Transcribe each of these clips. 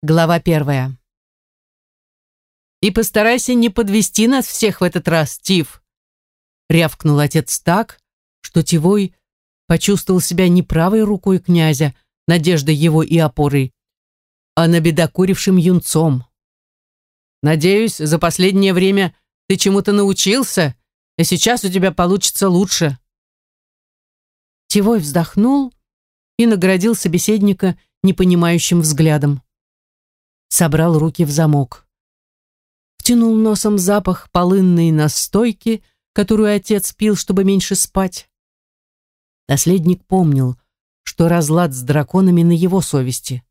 Глава первая. «И постарайся не подвести нас всех в этот раз, Тиф!» Рявкнул отец так, что Тивой почувствовал себя не правой рукой князя, надеждой его и опорой, а набедокурившим юнцом. «Надеюсь, за последнее время ты чему-то научился, и сейчас у тебя получится лучше». Тивой вздохнул и наградил собеседника непонимающим взглядом собрал руки в замок. Втянул носом запах полынной настойки, которую отец пил, чтобы меньше спать. Наследник помнил, что разлад с драконами на его совести.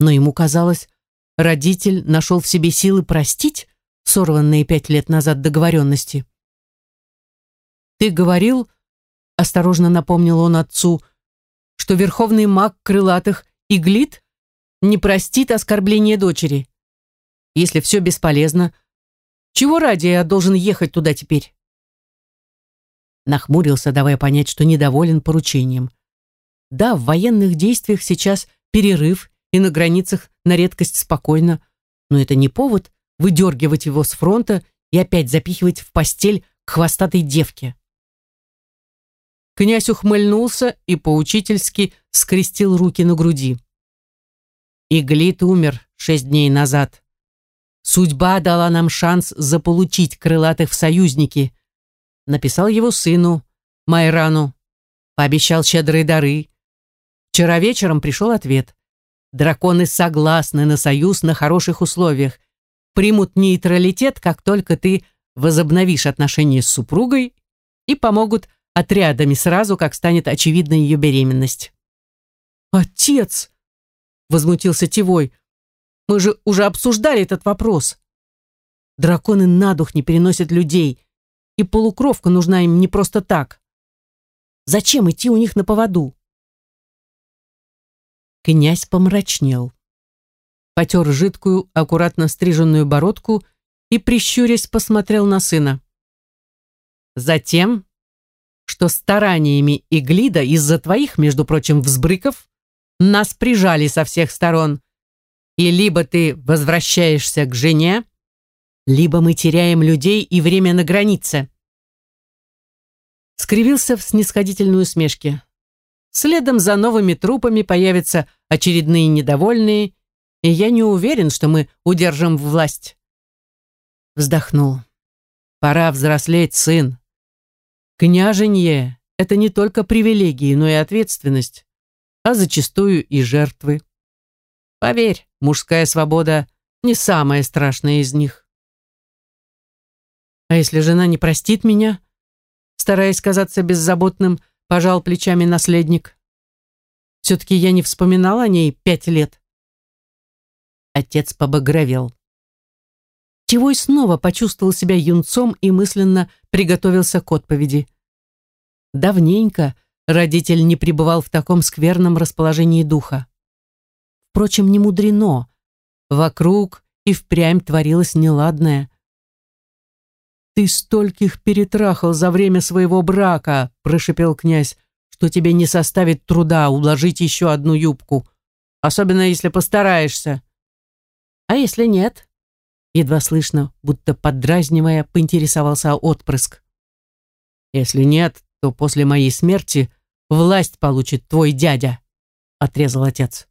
Но ему казалось, родитель нашел в себе силы простить сорванные пять лет назад договоренности. «Ты говорил, — осторожно напомнил он отцу, — что верховный маг крылатых Иглит не простит оскорбления дочери. Если все бесполезно, чего ради я должен ехать туда теперь? Нахмурился, давая понять, что недоволен поручением. Да, в военных действиях сейчас перерыв и на границах на редкость спокойно, но это не повод выдергивать его с фронта и опять запихивать в постель к хвостатой девке. Князь ухмыльнулся и поучительски скрестил руки на груди. Иглит умер шесть дней назад. Судьба дала нам шанс заполучить крылатых в союзники. Написал его сыну, Майрану. Пообещал щедрые дары. Вчера вечером пришел ответ. Драконы согласны на союз на хороших условиях. Примут нейтралитет, как только ты возобновишь отношения с супругой и помогут отрядами сразу, как станет очевидна ее беременность. «Отец!» Возмутился Тивой. Мы же уже обсуждали этот вопрос. Драконы на дух не переносят людей, и полукровка нужна им не просто так. Зачем идти у них на поводу? Князь помрачнел. Потер жидкую, аккуратно стриженную бородку и, прищурясь, посмотрел на сына. Затем, что стараниями Иглида из-за твоих, между прочим, взбрыков, нас прижали со всех сторон. И либо ты возвращаешься к жене, либо мы теряем людей и время на границе. Скривился в снисходительной усмешке. Следом за новыми трупами появятся очередные недовольные, и я не уверен, что мы удержим власть. Вздохнул. Пора взрослеть, сын. Княженье — это не только привилегии, но и ответственность а зачастую и жертвы. Поверь, мужская свобода не самая страшная из них. А если жена не простит меня? Стараясь казаться беззаботным, пожал плечами наследник. Все-таки я не вспоминал о ней пять лет. Отец побагровел. Тивой снова почувствовал себя юнцом и мысленно приготовился к отповеди. Давненько родитель не пребывал в таком скверном расположении духа. Впрочем, не мудрено. Вокруг и впрямь творилось неладное. «Ты стольких перетрахал за время своего брака», — прошипел князь, «что тебе не составит труда уложить еще одну юбку, особенно если постараешься». «А если нет?» Едва слышно, будто поддразнивая, поинтересовался отпрыск. «Если нет, то после моей смерти власть получит твой дядя», — отрезал отец.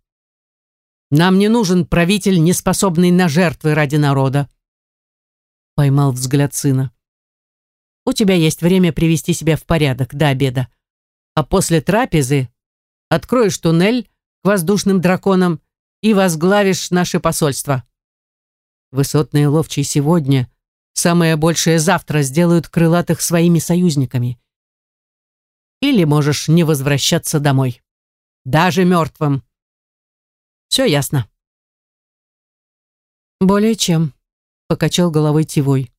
«Нам не нужен правитель, не способный на жертвы ради народа», — поймал взгляд сына. «У тебя есть время привести себя в порядок до обеда, а после трапезы откроешь туннель к воздушным драконам и возглавишь наше посольство. Высотные ловчие сегодня, самое большее завтра сделают крылатых своими союзниками или можешь не возвращаться домой. Даже мертвым. Все ясно. Более чем, покачал головой Тивой.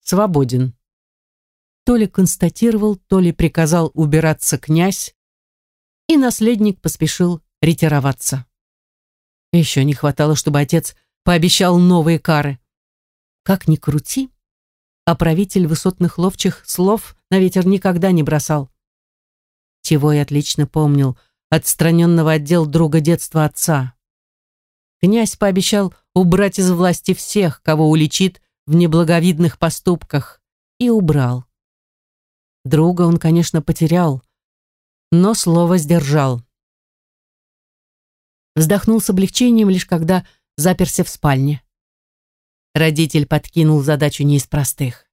Свободен. То ли констатировал, то ли приказал убираться князь, и наследник поспешил ретироваться. Еще не хватало, чтобы отец пообещал новые кары. Как ни крути, а правитель высотных ловчих слов на ветер никогда не бросал. Тивой отлично помнил отстраненного отдел друга детства отца. Князь пообещал убрать из власти всех, кого уличит в неблаговидных поступках, и убрал. Друга он, конечно, потерял, но слово сдержал. Вздохнул с облегчением, лишь когда заперся в спальне. Родитель подкинул задачу не из простых.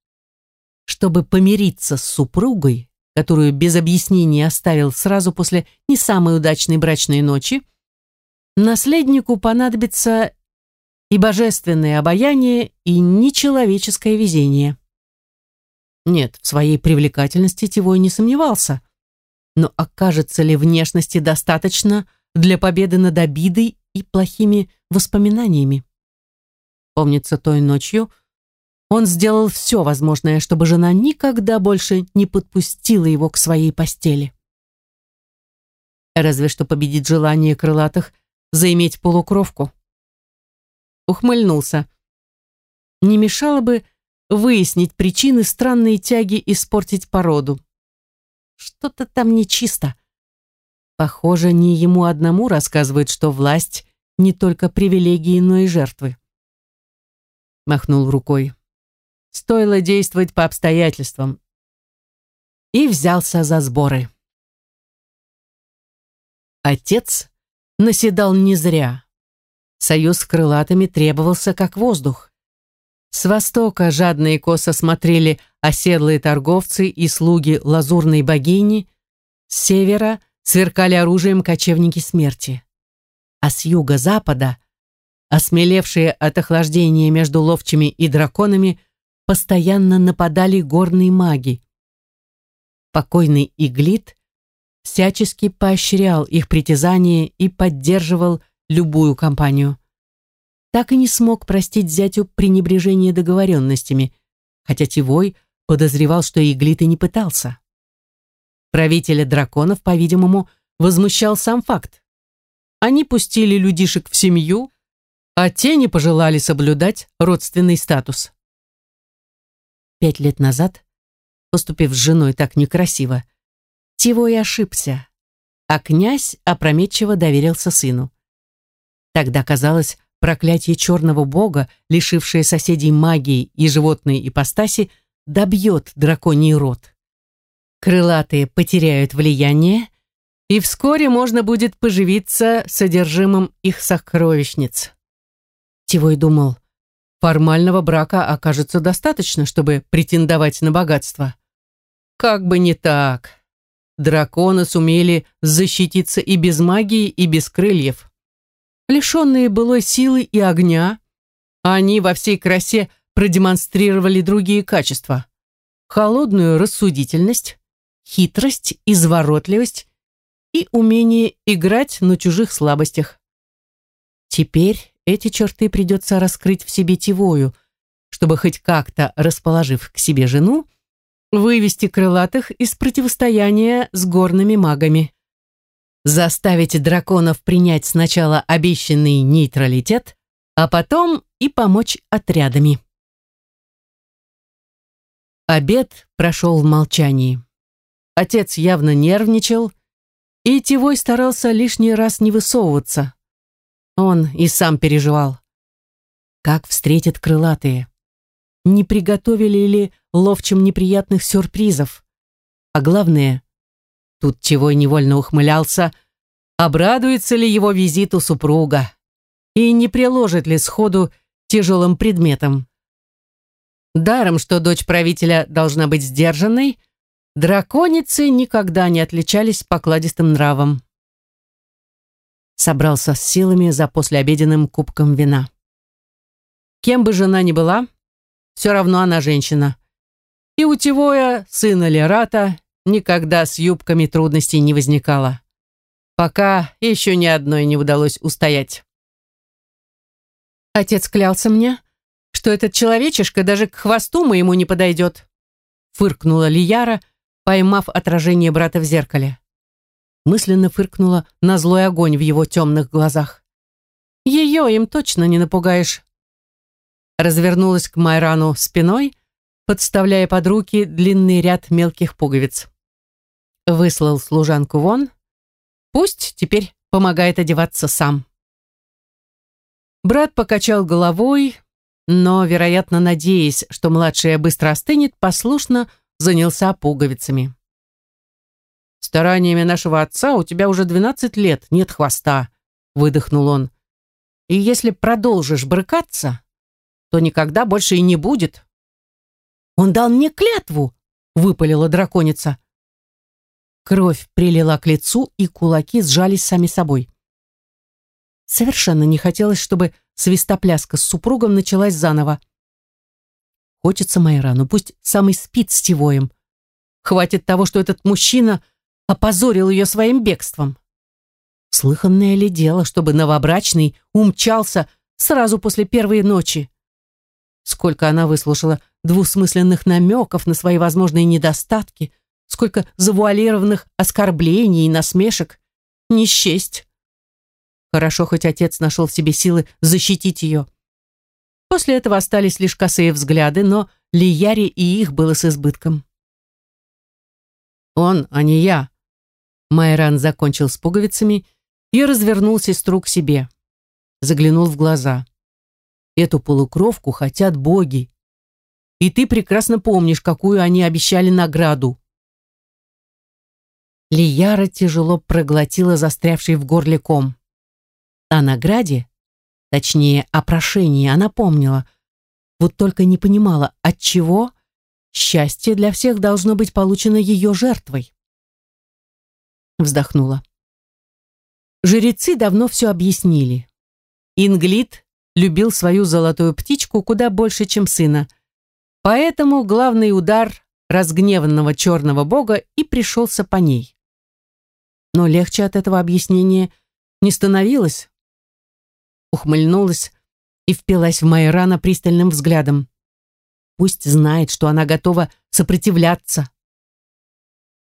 Чтобы помириться с супругой, которую без объяснений оставил сразу после не самой удачной брачной ночи, наследнику понадобится и божественное обаяние, и нечеловеческое везение. Нет, в своей привлекательности Тивой не сомневался. Но окажется ли внешности достаточно для победы над обидой и плохими воспоминаниями? Помнится, той ночью он сделал все возможное, чтобы жена никогда больше не подпустила его к своей постели. Разве что победить желание крылатых заиметь полукровку. Ухмыльнулся. Не мешало бы выяснить причины странной тяги испортить породу. Что-то там нечисто. Похоже, не ему одному рассказывают, что власть не только привилегии, но и жертвы. Махнул рукой. Стоило действовать по обстоятельствам. И взялся за сборы. Отец наседал не зря. Союз с крылатыми требовался как воздух. С востока жадные косо смотрели оседлые торговцы и слуги лазурной богини, с севера сверкали оружием кочевники смерти. А с юго-запада, осмелевшие от охлаждения между ловчими и драконами, постоянно нападали горные маги. Покойный Иглит всячески поощрял их притязания и поддерживал любую кампанию. Так и не смог простить зятю пренебрежение договоренностями, хотя Тивой подозревал, что Иглит и не пытался. Правителя драконов, по-видимому, возмущал сам факт. Они пустили людишек в семью, а те не пожелали соблюдать родственный статус пять лет назад, поступив с женой так некрасиво, Тиво и ошибся, а князь опрометчиво доверился сыну. Тогда казалось, проклятие черного бога, лишившее соседей магии и животной ипостаси, добьет драконий род. Крылатые потеряют влияние, и вскоре можно будет поживиться содержимым их сокровищниц. Тивой думал, Формального брака окажется достаточно, чтобы претендовать на богатство. Как бы не так. Драконы сумели защититься и без магии, и без крыльев. Лишенные былой силы и огня, они во всей красе продемонстрировали другие качества. Холодную рассудительность, хитрость, изворотливость и умение играть на чужих слабостях. Теперь эти черты придется раскрыть в себе Тивою, чтобы хоть как-то, расположив к себе жену, вывести крылатых из противостояния с горными магами. Заставить драконов принять сначала обещанный нейтралитет, а потом и помочь отрядами. Обед прошел в молчании. Отец явно нервничал, и Тивой старался лишний раз не высовываться. Он и сам переживал. Как встретят крылатые? Не приготовили ли ловчим неприятных сюрпризов? А главное, тут чего и невольно ухмылялся, обрадуется ли его визиту супруга и не приложит ли сходу тяжелым предметом. Даром, что дочь правителя должна быть сдержанной, драконицы никогда не отличались покладистым нравом собрался с силами за послеобеденным кубком вина. Кем бы жена ни была, все равно она женщина. И у Тивоя, сына Лерата, никогда с юбками трудностей не возникало. Пока еще ни одной не удалось устоять. Отец клялся мне, что этот человечишка даже к хвосту моему не подойдет, фыркнула Лияра, поймав отражение брата в зеркале мысленно фыркнула на злой огонь в его темных глазах. Ее им точно не напугаешь. Развернулась к Майрану спиной, подставляя под руки длинный ряд мелких пуговиц. Выслал служанку вон. Пусть теперь помогает одеваться сам. Брат покачал головой, но, вероятно, надеясь, что младшая быстро остынет, послушно занялся пуговицами. «Стараниями нашего отца у тебя уже двенадцать лет, нет хвоста», — выдохнул он. «И если продолжишь брыкаться, то никогда больше и не будет». «Он дал мне клятву», — выпалила драконица. Кровь прилила к лицу, и кулаки сжались сами собой. Совершенно не хотелось, чтобы свистопляска с супругом началась заново. Хочется Майрану, пусть самый спит с Тивоем. Хватит того, что этот мужчина опозорил ее своим бегством. Слыханное ли дело, чтобы новобрачный умчался сразу после первой ночи? Сколько она выслушала двусмысленных намеков на свои возможные недостатки, сколько завуалированных оскорблений и насмешек. Не счесть. Хорошо, хоть отец нашел в себе силы защитить ее. После этого остались лишь косые взгляды, но Лияре и их было с избытком. «Он, а не я», Майран закончил с пуговицами и развернул сестру к себе. Заглянул в глаза. Эту полукровку хотят боги. И ты прекрасно помнишь, какую они обещали награду. Лияра тяжело проглотила застрявший в горле ком. О награде, точнее, о прошении она помнила, вот только не понимала, от чего счастье для всех должно быть получено ее жертвой вздохнула. Жрецы давно все объяснили. Инглит любил свою золотую птичку куда больше, чем сына. Поэтому главный удар разгневанного черного бога и пришелся по ней. Но легче от этого объяснения не становилось. Ухмыльнулась и впилась в Майрана пристальным взглядом. Пусть знает, что она готова сопротивляться.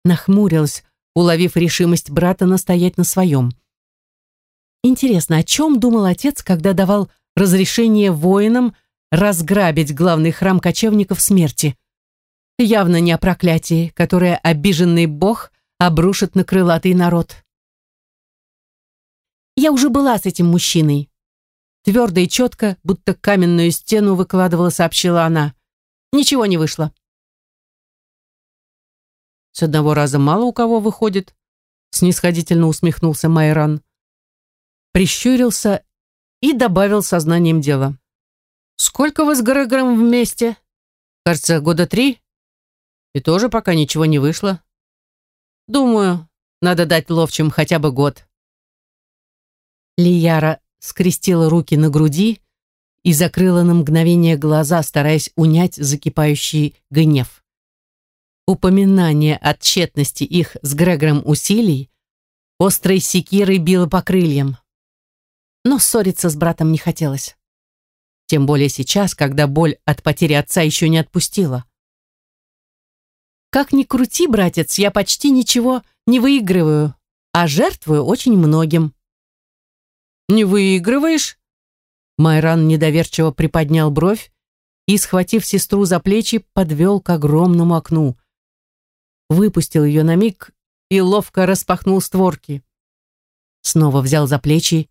Нахмурилась, уловив решимость брата настоять на своем. Интересно, о чем думал отец, когда давал разрешение воинам разграбить главный храм кочевников смерти? Явно не о проклятии, которое обиженный бог обрушит на крылатый народ. Я уже была с этим мужчиной. Твердо и четко, будто каменную стену выкладывала, сообщила она. Ничего не вышло. С одного раза мало у кого выходит, снисходительно усмехнулся Майран. Прищурился и добавил сознанием дела. Сколько вы с Грегором вместе? Кажется, года три. И тоже пока ничего не вышло. Думаю, надо дать ловчим хотя бы год. Лияра скрестила руки на груди и закрыла на мгновение глаза, стараясь унять закипающий гнев. Упоминание о тщетности их с Грегором усилий острой секирой било по крыльям. Но ссориться с братом не хотелось. Тем более сейчас, когда боль от потери отца еще не отпустила. Как ни крути, братец, я почти ничего не выигрываю, а жертвую очень многим. Не выигрываешь? Майран недоверчиво приподнял бровь и, схватив сестру за плечи, подвел к огромному окну выпустил ее на миг и ловко распахнул створки. Снова взял за плечи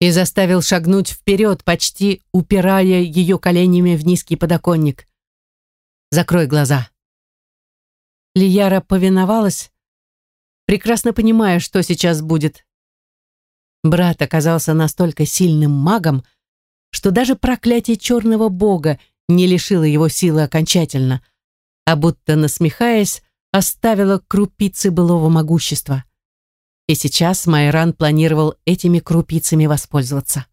и заставил шагнуть вперед, почти упирая ее коленями в низкий подоконник. «Закрой глаза». Лияра повиновалась, прекрасно понимая, что сейчас будет. Брат оказался настолько сильным магом, что даже проклятие черного бога не лишило его силы окончательно, а будто насмехаясь, оставила крупицы былого могущества. И сейчас Майран планировал этими крупицами воспользоваться.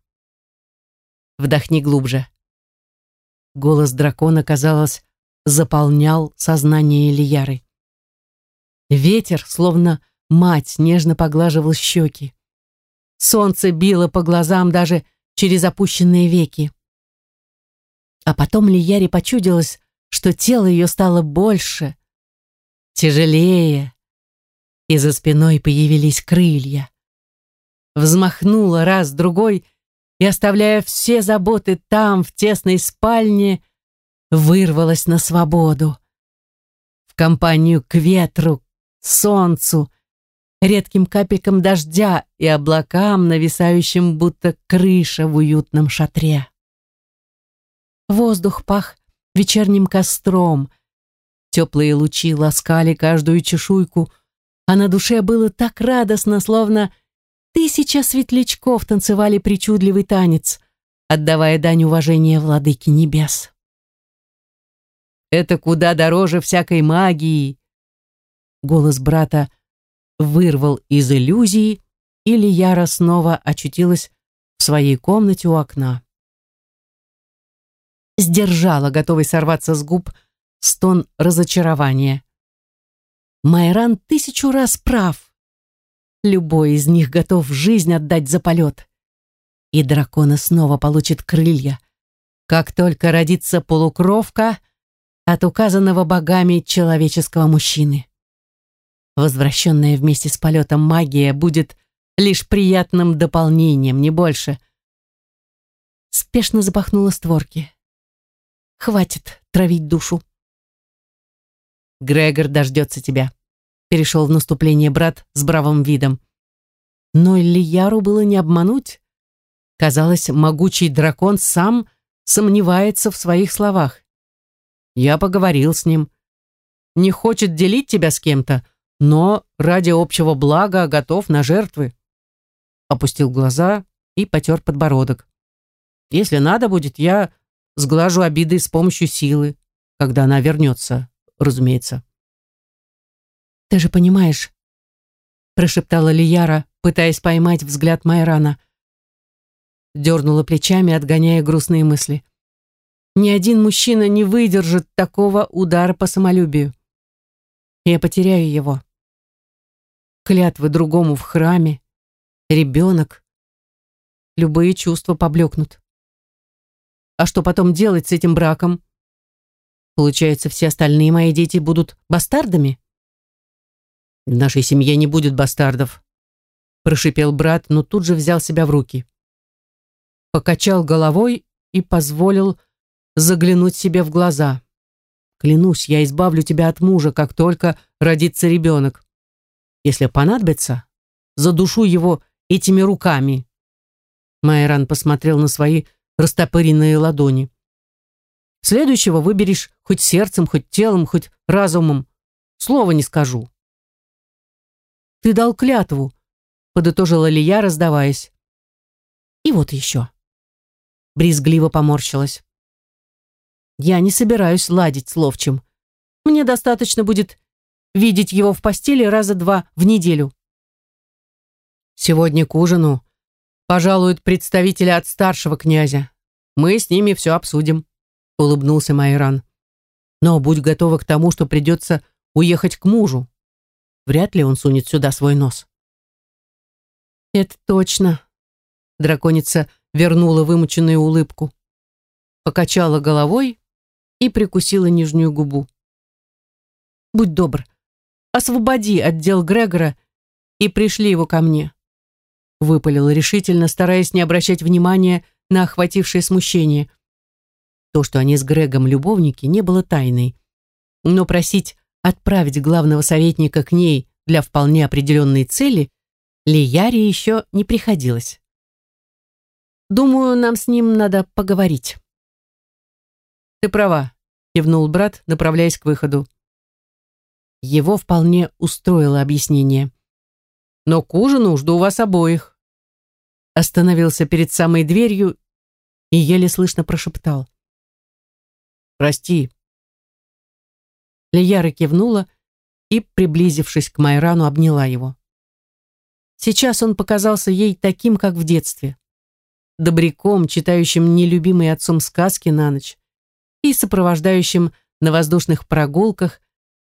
Вдохни глубже. Голос дракона, казалось, заполнял сознание Ильяры. Ветер, словно мать, нежно поглаживал щеки. Солнце било по глазам даже через опущенные веки. А потом Лияре почудилось, что тело ее стало больше, тяжелее, и за спиной появились крылья. Взмахнула раз, другой, и, оставляя все заботы там, в тесной спальне, вырвалась на свободу. В компанию к ветру, солнцу редким капелькам дождя и облакам, нависающим будто крыша в уютном шатре. Воздух пах вечерним костром, теплые лучи ласкали каждую чешуйку, а на душе было так радостно, словно тысяча светлячков танцевали причудливый танец, отдавая дань уважения владыке небес. «Это куда дороже всякой магии!» Голос брата вырвал из иллюзии, или Яра снова очутилась в своей комнате у окна. Сдержала, готовый сорваться с губ, стон разочарования. Майран тысячу раз прав. Любой из них готов жизнь отдать за полет. И дракона снова получит крылья. Как только родится полукровка от указанного богами человеческого мужчины. Возвращенная вместе с полетом магия будет лишь приятным дополнением, не больше. Спешно запахнула створки. Хватит травить душу. Грегор дождется тебя. Перешел в наступление брат с бравым видом. Но Лияру было не обмануть. Казалось, могучий дракон сам сомневается в своих словах. Я поговорил с ним. Не хочет делить тебя с кем-то, но ради общего блага готов на жертвы. Опустил глаза и потер подбородок. Если надо будет, я сглажу обиды с помощью силы, когда она вернется, разумеется. «Ты же понимаешь», — прошептала Лияра, пытаясь поймать взгляд Майрана. Дернула плечами, отгоняя грустные мысли. «Ни один мужчина не выдержит такого удара по самолюбию. Я потеряю его клятвы другому в храме, ребенок. Любые чувства поблекнут. А что потом делать с этим браком? Получается, все остальные мои дети будут бастардами? В нашей семье не будет бастардов, прошипел брат, но тут же взял себя в руки. Покачал головой и позволил заглянуть себе в глаза. Клянусь, я избавлю тебя от мужа, как только родится ребенок. Если понадобится, задушу его этими руками. Майран посмотрел на свои растопыренные ладони. Следующего выберешь хоть сердцем, хоть телом, хоть разумом. Слова не скажу. Ты дал клятву, подытожила ли я, раздаваясь. И вот еще. Брезгливо поморщилась. Я не собираюсь ладить с ловчим. Мне достаточно будет видеть его в постели раза два в неделю. Сегодня к ужину пожалуют представителя от старшего князя. Мы с ними все обсудим, улыбнулся Майран. Но будь готова к тому, что придется уехать к мужу. Вряд ли он сунет сюда свой нос. Это точно. Драконица вернула вымученную улыбку, покачала головой и прикусила нижнюю губу. Будь добр, освободи отдел Грегора и пришли его ко мне. Выпалил решительно, стараясь не обращать внимания на охватившее смущение. То, что они с Грегом любовники, не было тайной. Но просить отправить главного советника к ней для вполне определенной цели Лияре еще не приходилось. «Думаю, нам с ним надо поговорить». «Ты права», — кивнул брат, направляясь к выходу. Его вполне устроило объяснение. «Но к ужину жду вас обоих». Остановился перед самой дверью и еле слышно прошептал. «Прости». Лияра кивнула и, приблизившись к Майрану, обняла его. Сейчас он показался ей таким, как в детстве. Добряком, читающим нелюбимые отцом сказки на ночь и сопровождающим на воздушных прогулках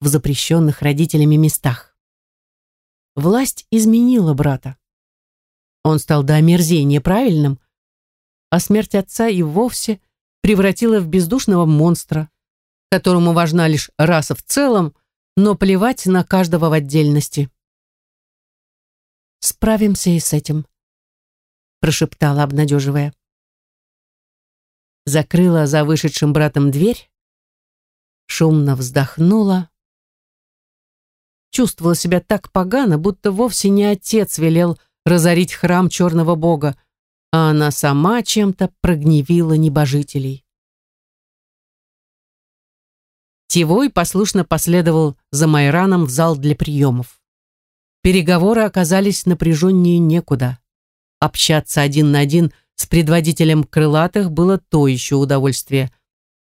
в запрещенных родителями местах. Власть изменила брата. Он стал до омерзения правильным, а смерть отца и вовсе превратила в бездушного монстра, которому важна лишь раса в целом, но плевать на каждого в отдельности. «Справимся и с этим», — прошептала, обнадеживая. Закрыла за вышедшим братом дверь, шумно вздохнула чувствовала себя так погано, будто вовсе не отец велел разорить храм черного бога, а она сама чем-то прогневила небожителей. Тивой послушно последовал за Майраном в зал для приемов. Переговоры оказались напряженнее некуда. Общаться один на один с предводителем крылатых было то еще удовольствие.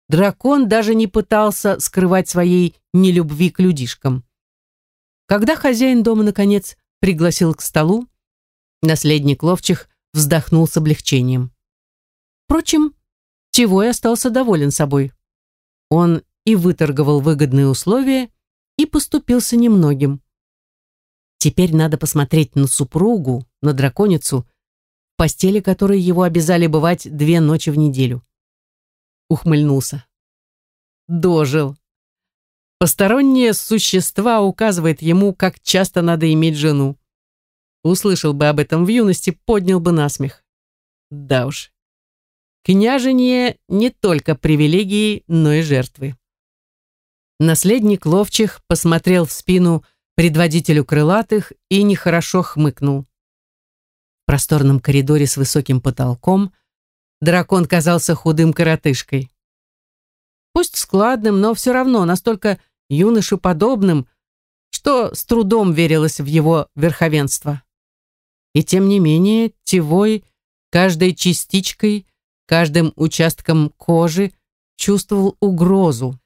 Дракон даже не пытался скрывать своей нелюбви к людишкам. Когда хозяин дома, наконец, пригласил к столу, наследник ловчих вздохнул с облегчением. Впрочем, Тивой остался доволен собой. Он и выторговал выгодные условия, и поступился немногим. Теперь надо посмотреть на супругу, на драконицу, в постели которой его обязали бывать две ночи в неделю. Ухмыльнулся. Дожил. Постороннее существа указывает ему, как часто надо иметь жену. Услышал бы об этом в юности, поднял бы насмех. Да уж. Княжение не только привилегии, но и жертвы. Наследник ловчих посмотрел в спину предводителю крылатых и нехорошо хмыкнул. В просторном коридоре с высоким потолком дракон казался худым коротышкой. Пусть складным, но все равно настолько юношеподобным, что с трудом верилось в его верховенство. И тем не менее, Тивой каждой частичкой, каждым участком кожи чувствовал угрозу.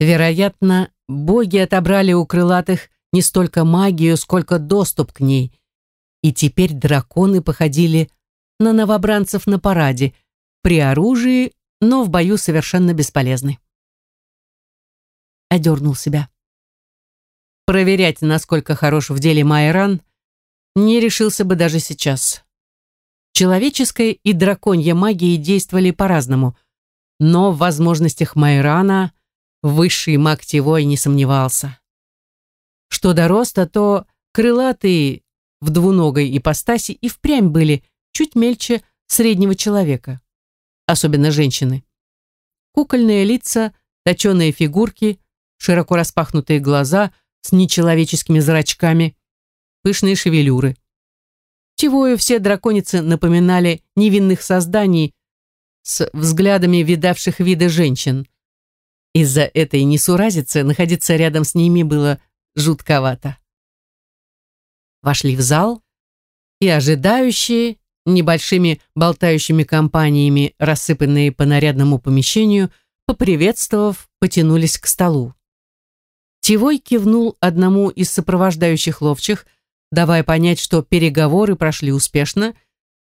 Вероятно, боги отобрали у крылатых не столько магию, сколько доступ к ней. И теперь драконы походили на новобранцев на параде, при оружии, но в бою совершенно бесполезны одернул себя. Проверять, насколько хорош в деле Майран, не решился бы даже сейчас. Человеческая и драконья магии действовали по-разному, но в возможностях Майрана высший маг Тивой не сомневался. Что до роста, то крылатые в двуногой ипостаси и впрямь были чуть мельче среднего человека, особенно женщины. Кукольные лица, точеные фигурки, широко распахнутые глаза с нечеловеческими зрачками, пышные шевелюры. Чего и все драконицы напоминали невинных созданий с взглядами видавших виды женщин. Из-за этой несуразицы находиться рядом с ними было жутковато. Вошли в зал, и ожидающие, небольшими болтающими компаниями, рассыпанные по нарядному помещению, поприветствовав, потянулись к столу. Тивой кивнул одному из сопровождающих ловчих, давая понять, что переговоры прошли успешно,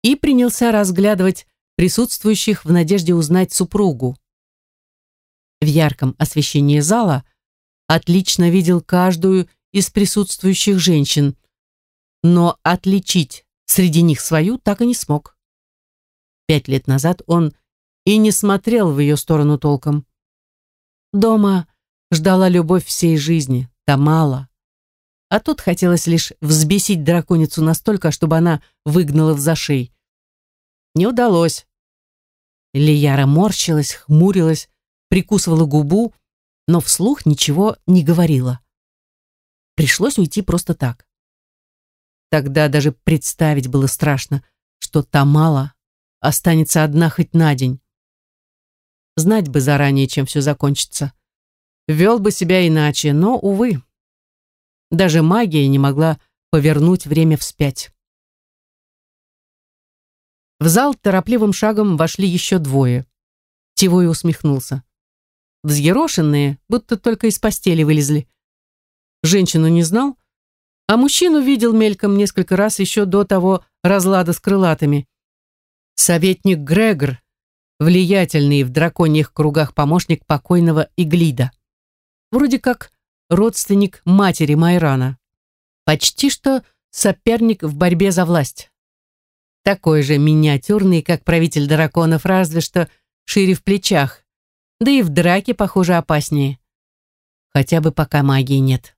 и принялся разглядывать присутствующих в надежде узнать супругу. В ярком освещении зала отлично видел каждую из присутствующих женщин, но отличить среди них свою так и не смог. Пять лет назад он и не смотрел в ее сторону толком. Дома ждала любовь всей жизни, Тамала. А тут хотелось лишь взбесить драконицу настолько, чтобы она выгнала в зашей. Не удалось. Лияра морщилась, хмурилась, прикусывала губу, но вслух ничего не говорила. Пришлось уйти просто так. Тогда даже представить было страшно, что Тамала останется одна хоть на день. Знать бы заранее, чем все закончится вел бы себя иначе, но, увы, даже магия не могла повернуть время вспять. В зал торопливым шагом вошли еще двое. Тивой усмехнулся. Взъерошенные, будто только из постели вылезли. Женщину не знал, а мужчину видел мельком несколько раз еще до того разлада с крылатыми. Советник Грегор, влиятельный в драконьих кругах помощник покойного Иглида вроде как родственник матери Майрана. Почти что соперник в борьбе за власть. Такой же миниатюрный, как правитель драконов, разве что шире в плечах, да и в драке, похоже, опаснее. Хотя бы пока магии нет.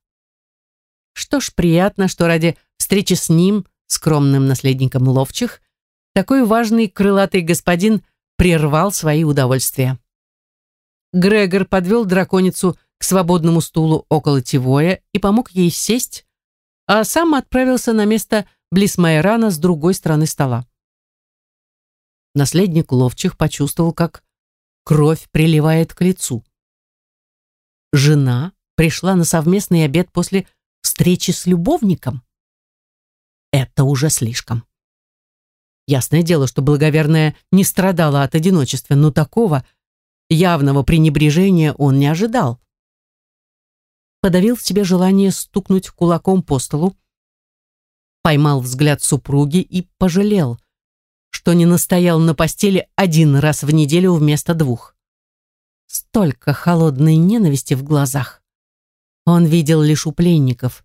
Что ж, приятно, что ради встречи с ним, скромным наследником ловчих, такой важный крылатый господин прервал свои удовольствия. Грегор подвел драконицу к свободному стулу около Тивоя и помог ей сесть, а сам отправился на место близ Майрана с другой стороны стола. Наследник ловчих почувствовал, как кровь приливает к лицу. Жена пришла на совместный обед после встречи с любовником. Это уже слишком. Ясное дело, что благоверная не страдала от одиночества, но такого явного пренебрежения он не ожидал. Подавил в себе желание стукнуть кулаком по столу, поймал взгляд супруги и пожалел, что не настоял на постели один раз в неделю вместо двух. Столько холодной ненависти в глазах. Он видел лишь у пленников,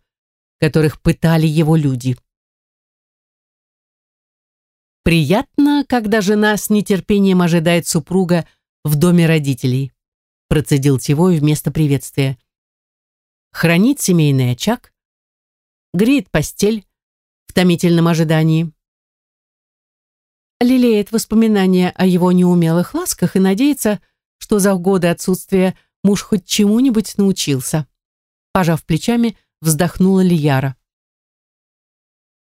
которых пытали его люди. Приятно, когда жена с нетерпением ожидает супруга в доме родителей, процедил Тивой вместо приветствия. Хранит семейный очаг, греет постель в томительном ожидании. Лелеет воспоминания о его неумелых ласках и надеется, что за годы отсутствия муж хоть чему-нибудь научился. Пожав плечами, вздохнула Лияра.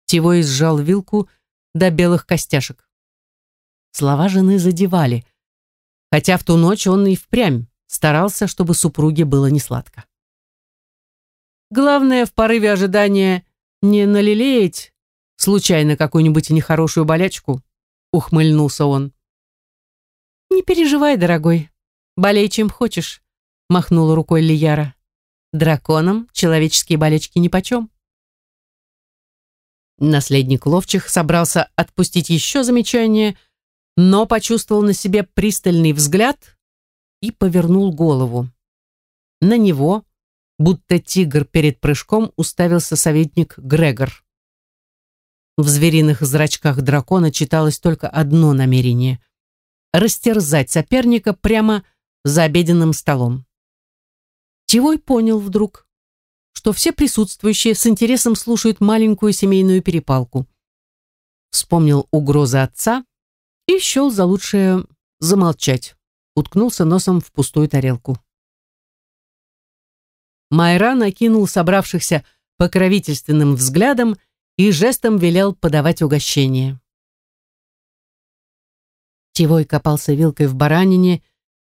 Тивой сжал вилку до белых костяшек. Слова жены задевали, хотя в ту ночь он и впрямь старался, чтобы супруге было несладко. Главное в порыве ожидания не налелеять случайно какую-нибудь нехорошую болячку, ухмыльнулся он. Не переживай, дорогой, болей чем хочешь, махнула рукой Лияра. Драконам человеческие болечки нипочем. Наследник ловчих собрался отпустить еще замечание, но почувствовал на себе пристальный взгляд и повернул голову. На него, будто тигр перед прыжком, уставился советник Грегор. В звериных зрачках дракона читалось только одно намерение — растерзать соперника прямо за обеденным столом. Тивой понял вдруг, что все присутствующие с интересом слушают маленькую семейную перепалку. Вспомнил угрозы отца и счел за лучшее замолчать, уткнулся носом в пустую тарелку. Майра накинул собравшихся покровительственным взглядом и жестом велел подавать угощение. Тивой копался вилкой в баранине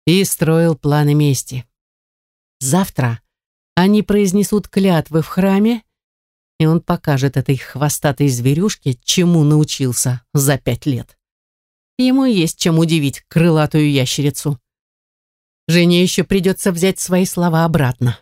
и строил планы мести. Завтра они произнесут клятвы в храме, и он покажет этой хвостатой зверюшке, чему научился за пять лет. Ему есть чем удивить крылатую ящерицу. Жене еще придется взять свои слова обратно.